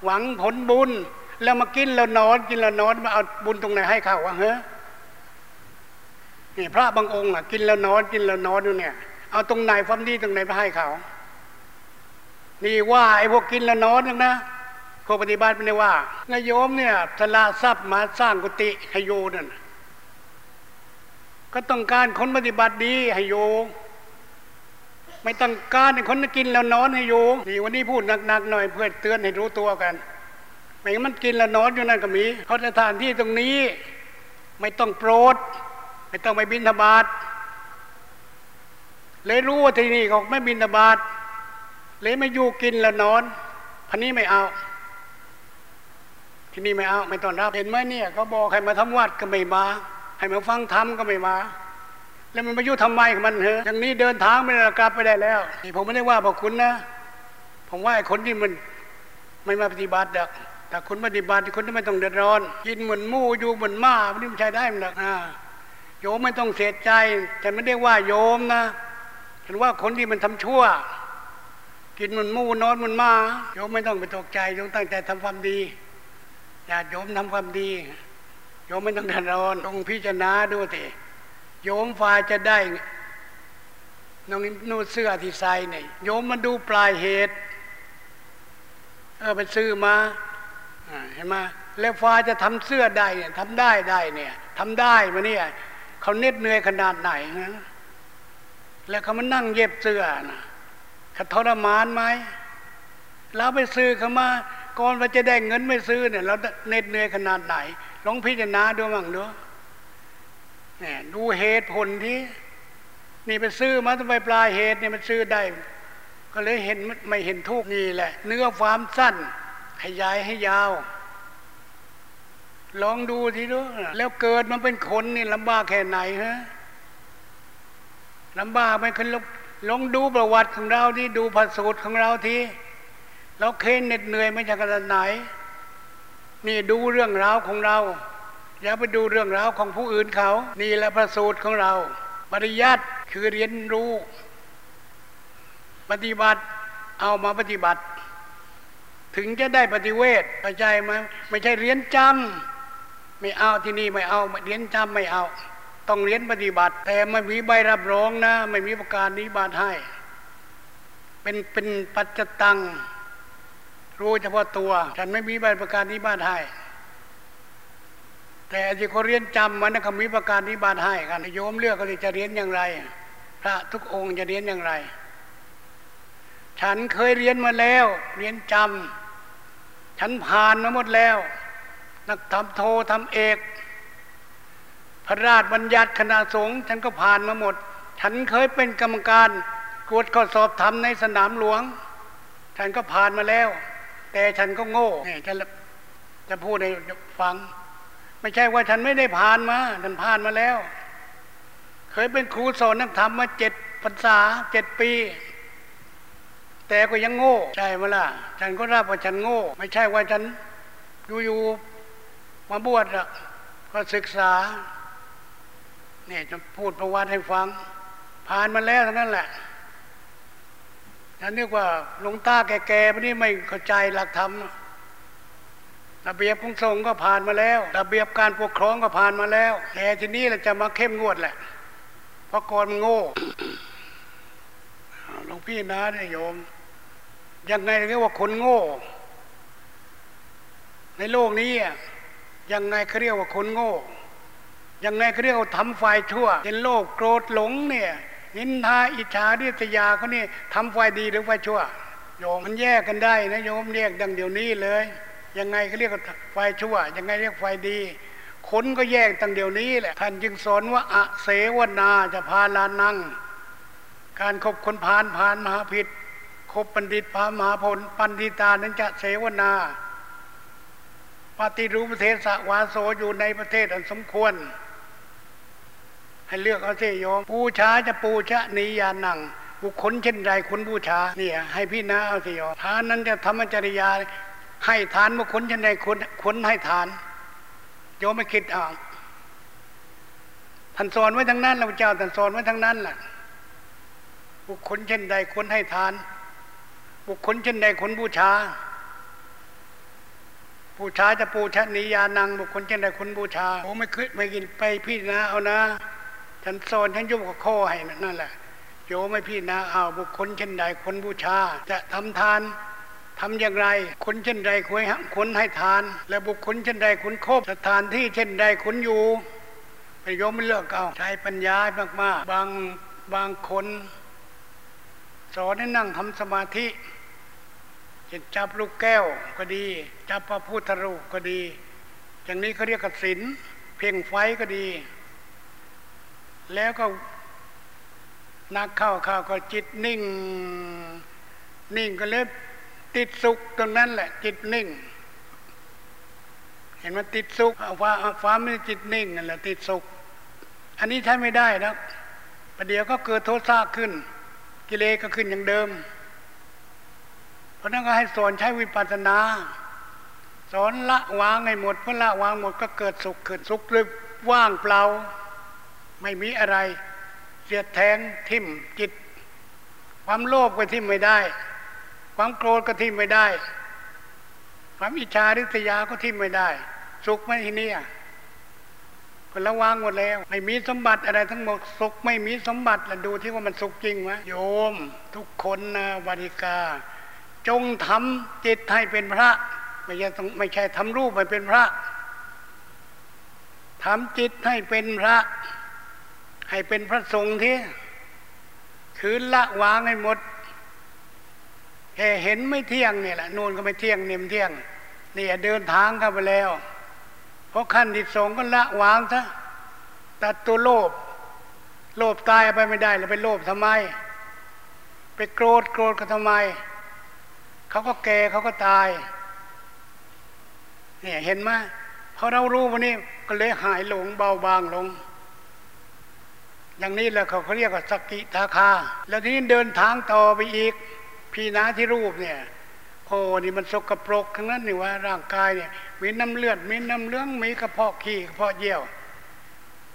หวังผลบุญ แล้วมากินแล้วนอนกินแล้วนอนมาเอาบุญตรงไหนให้เขาวะเฮ้นี่พระบางองค์อะกินแล้วนอนกินแล้วนอนอยู่เนี่ย เอาตรงไหนความดีตรงไหนไปให้เขา นี่ว่าไอ้พวกกินแล้วนอนนึงนะพวกปฏิบัติไม่ได้ว่านายโยมเนี่ยสละทรัพย์มาสร้างกุฏิให้โยนั่นก็ต้องการคนปฏิบัติดีให้โยไม่ต้องการให้คนกินแล้วนอนให้อยู่นี่วันนี้พูดหนักๆหน่อยเพื่อเตือนให้รู้ตัวกันไม่งั้นมันกินแล้วนอนอยู่นั่นก็มีเพราะสถานที่ตรงนี้ ไม่ต้องโปรด ไม่ต้องไปบินธบาตเลยรู้ว่าที่นี่เขาไม่บินธบาต เลยไม่อยู่กินแล้วนอนพันนี้ไม่เอา ที่นี่ไม่เอา ไม่ต้อนรับเห็นไหมเนี่ยเขาบอกให้มาทำวัดก็ไม่มา ให้มาฟังธรรมก็ไม่มา แล้วมันมายุ่ทำไมมันเหรออย่างนี้เดินทางไม่ได้กลับไปได้แล้วนี่ผมไม่ได้ว่าบอกคุณนะ ผมว่าไอ้คนที่มันไม่มาปฏิบัติดักแต่คนปฏิบัติคนที่ไม่ต้องเดือดร้อน กินเหมือนมู่อยู่เหมือนม้าไม่ใช่ได้มันหรอกโยมไม่ต้องเสียใจ แต่ไม่ได้ว่าโยมนะฉันว่าคนที่มันทำชั่ว กินมือนมู่นอนมือนมาโยมไม่ต้องไปตกใจโยมตั้งใจทำความดีอย่าโยมทำความดีโยมไม่ต้องเดือดร้อนต้องพิจารณาดูสิโยมฝ่าจะได้น้องนู่นเสื้อที่ใส่เนี่ยโยมมาดูปลายเหตุเออไปซื้อมาเห็นไหมแล้วฟ้าจะทำเสื้อได้เนี่ยทำได้ได้เนี่ยทำได้มาเนี่ยเขาเน็ดเหนื่อยขนาดไหนนะแล้วเขามานั่งเย็บเสื้อนะ ขาทรมานไหมเราไปซื้อเขามาก่อนว่าจะได้เงินไม่ซื้อเนี่ยเราเน็ดเหนื่อยขนาดไหนลองพิจารณาดูมั่งดูนี่ดูเหตุผลที่นี่ไปซื้อมาต้องไปปลายเหตุเนี่ยมันซื้อได้ ก็เลยเห็นไม่เห็นทุกนี่แหละ เนื้อความสั้น ขยายให้ยาว ลองดูทีดูแล้วเกิดมันเป็นคนนี่ลำบากแค่ไหนฮะลำบากไม่ขึ้นลง ลองดูประวัติของเราที่ดูพระสูตรของเราทีเราเค้นเหน็ดเหนื่อยไม่จากขนไหน นี่ดูเรื่องราวของเรา อย่าไปดูเรื่องราวของผู้อื่นเขา นี่แหละพระสูตรของเราปริยัติคือเรียนรู้ ปฏิบัติเอามาปฏิบัติ ถึงจะได้ปฏิเวทเข้าใจไหมไม่ใช่เรียนจำไม่เอาที่นี่ไม่เอาเรียนจำไม่เอา ต้องเรียนปฏิบัติ แต่ไม่มีใบรับรองนะ ไม่มีประกาศนิบาตให้ เป็นเป็นปัจจตัง รู้เฉพาะตัว ฉันไม่มีใบประกาศนิบาตให้ แต่ที่เขาเรียนจำมันนะเขามีประกาศนิบาตให้กันโยมเลือกก็เลยจะเรียนอย่างไร พระทุกองค์จะเรียนอย่างไร ฉันเคยเรียนมาแล้ว เรียนจำฉันผ่านมาหมดแล้ว นักทำโททำเอก พระราชบัญญัติคณะสงฆ์ฉันก็ผ่านมาหมด ฉันเคยเป็นกรรมการกวดข้อสอบทำในสนามหลวง ฉันก็ผ่านมาแล้ว แต่ฉันก็โง่นี่จะจะพูดให้ฟัง ไม่ใช่ว่าฉันไม่ได้ผ่านมาฉันผ่านมาแล้ว เคยเป็นครูสอนนักธรรมมาเจ็ดพรรษาเจ็ดปี แต่ก็ยังโง่ใช่ไหมล่ะ ฉันก็รับว่าฉันโง่ ไม่ใช่ว่าฉันอยู่ๆมาบวชอะก็ศึกษา เนี่ยจะพูดประวัติให้ฟัง ผ่านมาแล้วทั้งนั้นแหละฉันนึกว่าหลวงตาแก่ๆพวกนี้ไม่เข้าใจหลักธรรมระเบียบของสงฆ์ก็ผ่านมาแล้ว ระเบียบการปกครองก็ผ่านมาแล้วแต่ทีนี้เราจะมาเข้มงวดแหละเพราะก่อนมันโง่หลวงพี่นะเนี่ยโยม ยังไงเรียกว่าคนโง่ ในโลกนี้อะยังไงเขาเรียกว่าคนโง่ ยังไงเขาเรียกว่าทำฝ่ายชั่วเป็นโลภโกรธหลงเนี่ยนินทาอิจฉาริษยาเขานี่ทำฝ่ายดีหรือฝ่ายชั่ว โยมมันแยกกันได้นะโยมแยกดังเดี๋ยวนี้เลย ยังไงเขาเรียกว่าฝ่ายชั่ว ยังไงเรียกฝ่ายดีคนก็แยกตั้งเดี๋ยวนี้แหละท่านจึงสอนว่าอะเสวนาจะพาลานัง การคบคนพาลพาลมหาผิดคบบัณฑิตพามหาผลปันธิตานั้นจะเสวนาปฏิรูปประเทศสวาโสอยู่ในประเทศอันสมควร ให้เลือกเอาเสิโยมปูชาจะปูชะนิยานังบุคคลเช่นไรคุณบูชาเนี่ยให้พี่นาเอาเสิโยมทานนั้นจะธรรมจริยา ให้ทานบุคคลเช่นไรคุณคุณให้ทาน โยมไม่คิดเอาท่านสอนไว้ทั้งนั้นเราเจ้าท่านสอนไว้ทั้งนั้นแหละบุคคลเช่นใดควรให้ทาน บุคคลเช่นใดควรบูชาบูชาจะปูชนียานังบุคคลเช่นใดควรบูชาโอ้ไม่คิดไม่กินไปพี่นะเอานะ ฉันสอนฉันยุบกับข้อให้นั่นแหละโยไม่พี่นะเอาบุคคลเช่นใดควรบูชา จะทำทานทำอย่างไรคนเช่นใดควรควรให้ทาน และบุคคลเช่นใดควรครบสถานที่เช่นใดควรอยู่ไปโยมไม่เลือกเอาใช้ปัญญามากๆ บางบางคนสอนให้นั่งทำสมาธิจะจับลูกแก้วก็ดี จับพระพุทธรูปก็ดี อย่างนี้เขาเรียกกสินเพ่งไฟก็ดี แล้วก็นักเข้าเข้าก็จิตนิ่ง นิ่งก็เลยติดสุขตรงนั้นแหละ จิตนิ่ง เห็นมันติดสุขฟ้าฟ้าไม่จิตนิ่งนั่นแหละติดสุข อันนี้ใช้ไม่ได้นะประเดี๋ยวก็เกิดโทษซาขึ้น กิเลสก็ขึ้นอย่างเดิม เพราะนั้นก็ให้สอนใช้วิปัสสนา สอนละวางให้หมดเพื่อละวางหมดก็เกิดสุขขึ้นสุขเลยว่างเปล่า ไม่มีอะไร เสียดแทงทิ่มจิต ความโลภก็ทิ่มไม่ได้ ความโกรธก็ทิ่มไม่ได้ ความอิจฉาริษยาก็ทิ่มไม่ได้ สุขไม่ที่นี่ก็ระวางหมดแล้ว ไม่มีสมบัติอะไรทั้งหมดสุขไม่มีสมบัติแล้วดูที่ว่ามันสุขจริงไหมโยม ทุกคนนะวาริกา จงทำจิตให้เป็นพระ ไม่ใช่ต้องไม่ใช่ทำรูปให้เป็นพระทำจิตให้เป็นพระ ให้เป็นพระสงฆ์ที่คือละวางให้หมดแค่เห็นไม่เที่ยงเนี่ยแหละนูนก็ไม่เที่ยงเนียมเที่ยงนี่เดินทางเข้าไปแล้วเพราะขั้นที่สองก็ละวางซะตัดตัวโลภโลภตายไปไม่ได้แล้วไปโลภทำไม ไปโกรธโกรธก็ทำไมเขาก็แก่เขาก็ตาย เนี่ยเห็นไหมพอเรารู้วันนี้ก็เลยหายหลงเบาบางลง อย่างนี้แหละเขาเขาเรียกว่าสกิทาคา แล้วทีนี้เดินทางต่อไปอีก พี่น้าที่รูปเนี่ยโอ้นี่มันสกปรกทั้งนั้นนี่ว่าร่างกายเนี่ยมีน้ำเลือดมีน้ำเลืองมีกระเพาะขี้กระเพาะเยี่ยว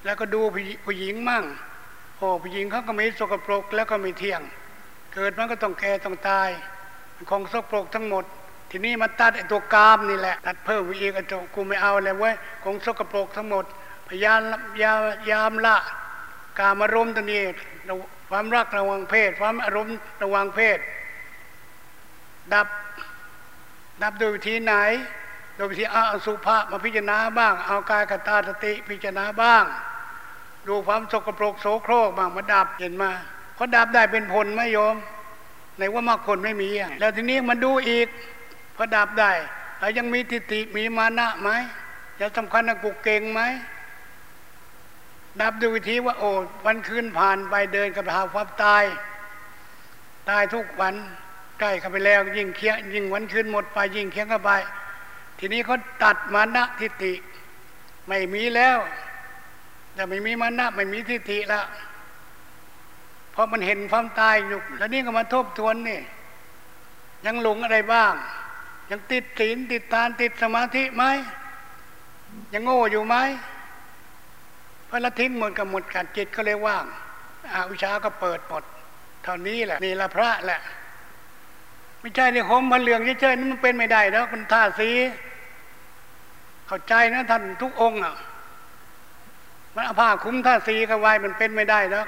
แล้วก็ดูผู้หญิงมั่งโอ้ผู้หญิงเขาก็มีสกปรกแล้วก็มีเที่ยง เกิดมันก็ต้องแก่ต้องตายของสกปรกทั้งหมด ทีนี้มาตัดไอ้ตัวกามนี่แหละตัดเพิ่มอีกไอ้ตัวกูไม่เอาเลยเว้ยของสกปรกทั้งหมดพยานยายามละ การมารมณ์ตัวนี้ความรักระวังเพศ ความอารมณ์ระวังเพศ ดับ ดับโดยวิธีไหน โดยวิธีอาสุภาพมาพิจารณาบ้าง เอากายกตาสติพิจารณาบ้าง ดูความสกปรกโสโครกบ้างมาดับเห็นมาเขาดับได้เป็นผลไหมโยมในว่ามากคนไม่มีแล้วทีนี้มันดูอีกพอดับได้แล้วยังมีทิฏฐิมีมานะไหมจะสำคัญนะกูเก่งไหม ดับดูวิธีว่าโอ้วันคืนผ่านไปเดินกับหาความตาย ตายทุกวันใกล้เข้าไปแล้ว ยิ่งเคี้ยยิ่งวันคืนหมดไปยิ่งเคี้ยงเข้าไป ทีนี้เขาตัดมานะทิฏฐิไม่มีแล้วแต่ไม่มีมานะไม่มีทิฏฐิแล้วเพราะมันเห็นความตายอยู่แล้วนี่ก็มาทบทวนนี่ ยังหลงอะไรบ้าง ยังติดศีลติดทานติดสมาธิไหมยังโง่อยู่ไหม พระละทิ้งหมดกับหมดการจิตก็เลยว่างอาวิชาก็เปิดหมดเท่านี้แหละนี่ละพระแหละ ไม่ใช่ในหมพันเหลืองเฉยๆนี่มันเป็นไม่ได้แล้วมันท่าสี เข้าใจนะท่านทุกองค์อะมันอาภาคุ้มท่าสีกันไว้มันเป็นไม่ได้แล้ว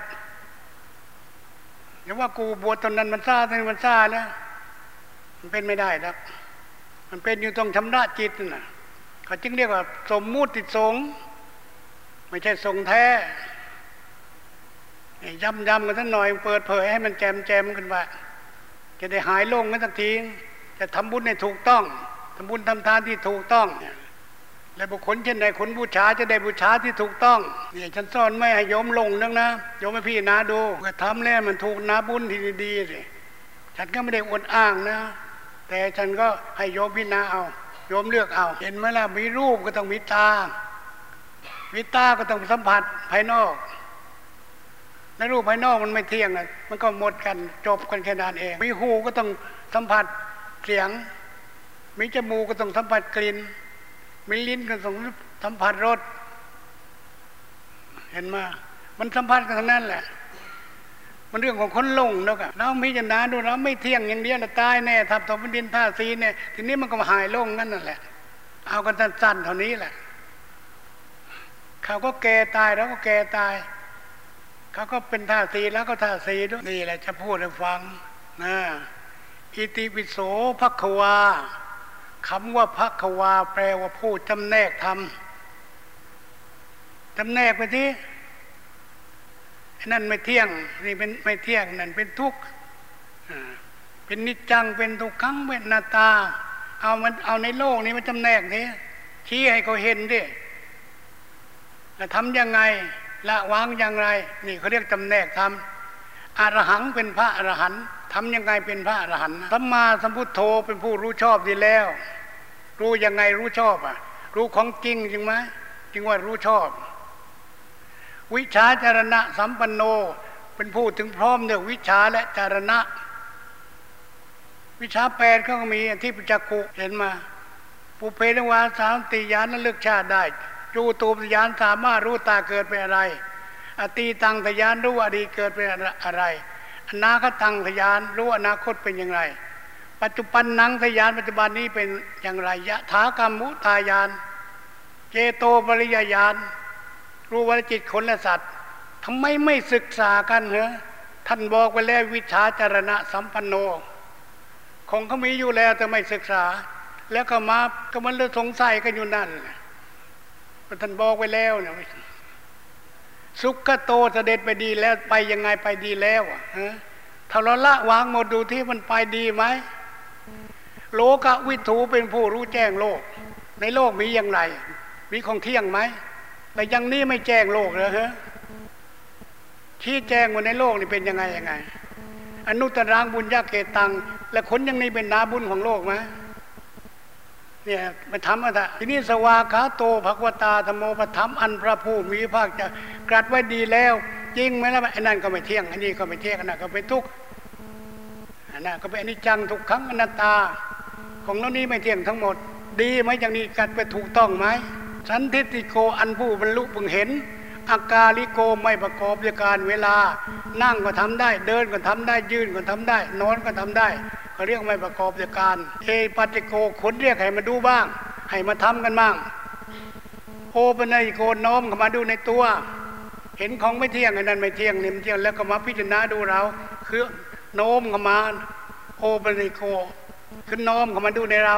อย่าว่ากูบวชตอนนั้นมันซาตอนนี้มันซาแล้วมันเป็นไม่ได้แล้วมันเป็นอยู่ตรงชำระจิตน่ะเขาจึงเรียกว่า สมมุติสงฆ์ ไม่ใช่ทรงแท้ย้ำย้ำกันสักหน่อยเปิดเผยให้มันแจมแจมกันว่าจะได้หายโล่งกันสักทีจะทำบุญให้ถูกต้องทำบุญทำทานที่ถูกต้องและบุคคลเช่นใดคนบูชาจะได้บูชาที่ถูกต้องนี่ฉันสอนไม่ให้โยมลงนักนะโยมให้พี่นาดูก็ทำแล้วมันถูกนาบุญที่ดีสิฉันก็ไม่ได้อวดอ้างนะ แต่ฉันก็ให้โยมพี่นาเอาโยมเลือกเอา เห็นไหมล่ะมีรูปก็ต้องมีตา วิตาก็ต้องสัมผัสภายนอก ในรูปภายนอกมันไม่เที่ยงอะมันก็หมดกันจบกันแค่นั้นเอง มีหูก็ต้องสัมผัสเสียง มีจมูกก็ต้องสัมผัสกลิ่น มีลิ้นก็ต้องสัมผัสรส เห็นมามันสัมผัสกันทั้งนั้นแหละ มันเรื่องของคนลงแล้วกันเราพิจารณาดูเราไม่เที่ยงอย่างเดียวเราตายแน่ทับถมดินท่าซีเนี่ย ทีนี้มันก็หายลงนั่นแหละ เอากันสั้นๆเท่านี้แหละ เขาก็แก่ตายแล้วก็แก่ตาย เขาก็เป็นท่าสีแล้วก็ท่าสีด้วยนี่แหละจะพูดให้ฟังนะอิติปิโสภควาคำว่าภควา แปลว่าพูดจำแนกทำจำแนกไปที่นั่นไม่เที่ยง นี่เป็นไม่เที่ยงนั่นเป็นทุกข์เป็นนิจจังเป็นทุกขังเป็นนาตา เอามันเอาในโลกนี้มันจำแนกนี้ชี้ให้เขาเห็นดิ ทำยังไงละวางอย่างไร นี่เขาเรียกจำแนกทำอรหังเป็นพระอรหันต์ทำยังไงเป็นพระอรหันต์สัมมาสัมพุทโธเป็นผู้รู้ชอบดีแล้ว รู้ยังไงรู้ชอบอะ รู้ของจริงจริงไหมจึงว่ารู้ชอบ วิชาจารณะสัมปันโนเป็นผู้ถึงพร้อมเนื่อวิชาและจารณะ วิชาแปดก็มีที่ปัจจกุเห็นมาปุเพนวาสามติยานนั้นเลือกชาติได้ รูตูปยานสามารถรู้ตาเกิดเป็นอะไร อตีตังทยานรู้อดีตเกิดเป็นอะไร อนาคตังทยานรู้อนาคตเป็นอย่างไร ปัจจุบันนังทยานปัจจุบันนี้เป็นอย่างไรยะถากรรมุทายานเจโตปริยญาณรู้วรจิตคนและสัตว์ทำไมไม่ศึกษากันเหรอท่านบอกไปแล้ววิชาจารณะสัมปันโนคงเขามีอยู่แล้วแต่ไม่ศึกษา แล้วก็มาก็มันเลยสงสัยกันอยู่นั่น ท่านบอกไว้แล้วเนี่ยสุขโตเสด็จไปดีแล้วไปยังไงไปดีแล้วอะถ้าเราละวางหมดดูที่มันไปดีไหมโลกวิถูเป็นผู้รู้แจ้งโลก ในโลกมีอย่างไร มีของเที่ยงไหมแต่ยังนี้ไม่แจ้งโลกเลยฮะชี้แจ้งว่าในโลกนี่เป็นยังไงยังไงอนุตรางบุญยาเกตัง และคนยังนี้เป็นนาบุญของโลกไหม เนี่ยมาทำอะไรทีนี้สวาขาโตภควตาธโมปธรรมอันพระผู้มีภาคจะกรัดไว้ดีแล้ว จริงไหมล่ะไอ้นั่นก็ไม่เที่ยงอันนี้ก็ไม่เที่ยงอันนั้นก็เป็นทุกข์อันนั้นก็เป็นอนิจจังทุกขังอนัตตา ของเรานี้ไม่เที่ยงทั้งหมด ดีไหมอย่างนี้กันไปถูกต้องไหมสันทิติโกอันผู้บรรลุพึงเห็นอากาลิโกไม่ประกอบด้วยการเวลา นั่งก็ทำได้ เดินก็ทำได้ยืนก็ทำได้ นอนก็ทำได้ เขาเรียกไม่ประกอบด้วยการเอปัติโกคนเรียกให้มาดูบ้าง ให้มาทำกันบ้างโอปัญญโกน้อมเข้ามาดูในตัว เห็นของไม่เที่ยงอันนั้นไม่เที่ยงนี่มันเที่ยงแล้วก็มาพิจารณาดูเรา คือโน้มเข้ามาโอปัญญโกคือน้อมเข้ามาดูในเรา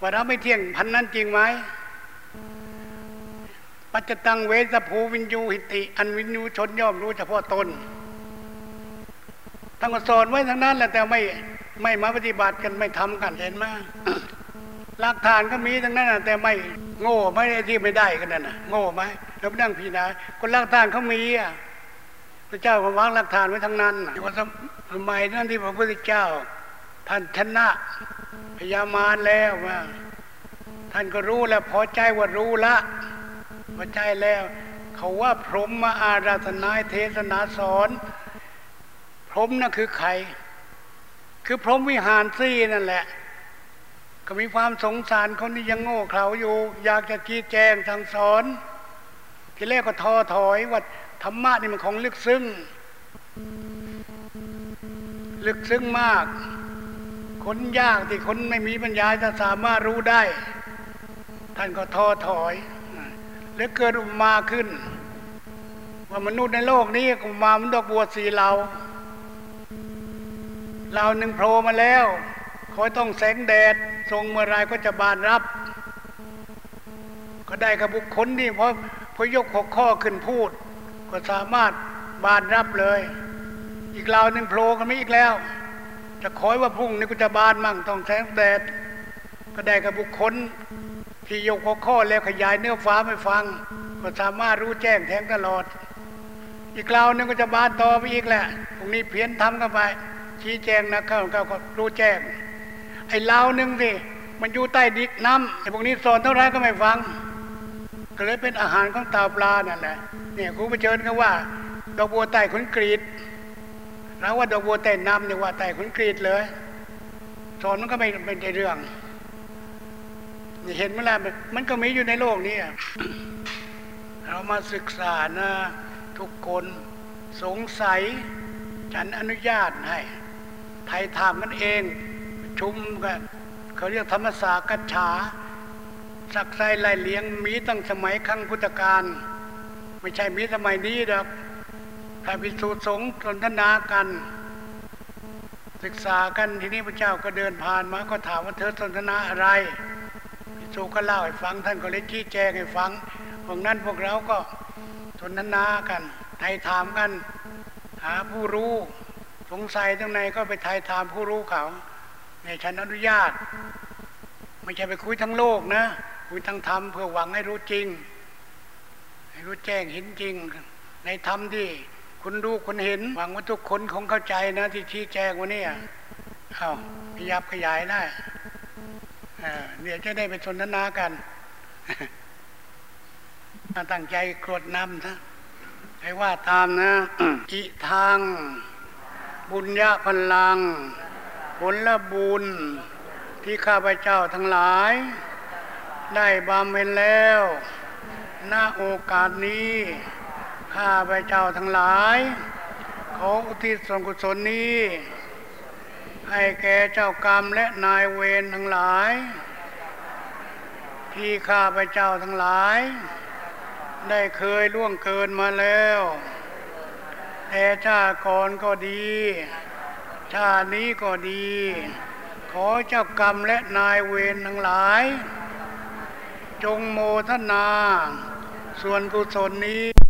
ว่าเราไม่เที่ยงพันนั้นจริงไหมปัจจตังเวสภูวินยูหิติ อันวินยูชนย่อมรู้เฉพาะตน ทั้งก็สอนไว้ทั้งนั้นแหละแต่ไม่ไม่มาปฏิบัติกันไม่ทำกันเห็นไหมหลักฐานก็มีทั้งนั้นนะแต่ไม่โง่ไม่ได้ที่ไม่ได้กันนั่นนะโง่ไหมแล้วนั่งพิจารณาคนหลักฐานเขามีอะพระเจ้าก็วางหลักฐานไว้ทั้งนั้นนะว่าสมัยนั้นที่พระพุทธเจ้า ท่านชนะพยามารแล้วว่าท่านก็รู้แล้วพอใจว่ารู้ละพอใจแล้ว เขาว่าพรหมมาอาราธนายเทศนาสอน พรหมน่ะคือใคร คือพรหมวิหารซี่นั่นแหละ ก็มีความสงสารคนที่ยังโง่เขลาอยู่ อยากจะชี้แจงสั่งสอน ที่แรกก็ท้อถอยว่าธรรมะนี่มันของลึกซึ้งลึกซึ้งมาก คนยากที่คนไม่มีปัญญาจะสามารถรู้ได้ ท่านก็ท้อถอยแล้วเกิดอุมาขึ้น ว่ามนุษย์ในโลกนี้อุมามันดอกบัวสีเหลา เหลาหนึ่งโผล่มาแล้วคอยต้องแสงแดด ทรงเมื่อไรก็จะบานรับ ก็ได้กับบุคคลนี่เพราะพยกหกข้อขึ้นพูด ก็สามารถบานรับเลย อีกเหลาหนึ่งโผล่กันไม่อีกแล้ว จะคอยว่าพุ่งนี่ก็จะบานมั่งต้องแสงแดด ก็ได้กับบุคคล ที่ยกหัวข้อแล้วขยายเนื้อฟ้าไม่ฟัง ก็สามารถรู้แจ้งแทงตลอด อีกคราวนึงก็จะบานต่อไปอีกแหละพรุ่งนี้เพี้ยนทำกันไป ชี้แจงนะเข้าก็รู้แจ้ง ไอ้ลาวนึงสิมันอยู่ใต้ดิกน้ำไอ้พวกนี้สอนเท่าไรก็ไม่ฟัง ก็เลยเป็นอาหารของตาปลานั่นแหละเนี่ยครูไปเชิญเขาว่า ดอกบัวใต้ขนกรีดเราว่าดอกบัวใต้น้ำเนี่ยว่าใต้ขนกรีดเลยสอนมันก็ไม่เป็นเรื่องเห็นเมื่อไรมันก็มีอยู่ในโลกนี้เรามาศึกษานะ ทุกคนสงสัย ฉันอนุญาตให้ ไทยถามกันเองชุมกันเขาเรียกธรรมศาสตร์กัจฉาสักไซไล่เลี้ยงมีตั้งสมัยครั้งพุทธกาลไม่ใช่มีสมัยนี้ดอกถ้าพิสูจน์สงสนทนากัน ศึกษากันทีนี้พระเจ้าก็เดินผ่านมาก็ถามว่าเธอสนทนาอะไรพิสูจก็เล่าให้ฟังท่านก็เลยชี้แจงให้ฟังพวกนั้นพวกเราก็สนทนากันไทยถามกัน หาผู้รู้ สงสัยตรงไหนก็ไปไทยถามผู้รู้เขาเนี่ยฉันอนุญาต ไม่ใช่ไปคุยทั้งโลกนะ คุยทั้งธรรมเพื่อหวังให้รู้จริง ให้รู้แจ้งเห็นจริง ในธรรมที่คุณรู้คุณเห็น หวังว่าทุกคนคงเข้าใจนะ ที่ชี้แจงวันนี้เอาขยับขยายได้เดี๋ยวจะได้ไปสนทนากันตั้งใจกรดน้ำนะให้ว่าตามนะ อิทาง บุญญาพลัง ผลละบุญที่ข้าพเจ้าทั้งหลาย ได้บำเพ็ญแล้วณโอกาสนี้ ข้าพเจ้าทั้งหลาย ขออุทิศส่วนกุศลนี้ ให้แก่เจ้ากรรมและนายเวรทั้งหลาย ที่ข้าพเจ้าทั้งหลาย ได้เคยล่วงเกินมาแล้ว แต่ชาก่อนก็ดี ชานี้ก็ดี ขอเจ้ากรรมและนายเวรทั้งหลาย จงโมทนา ส่วนกุศลนี้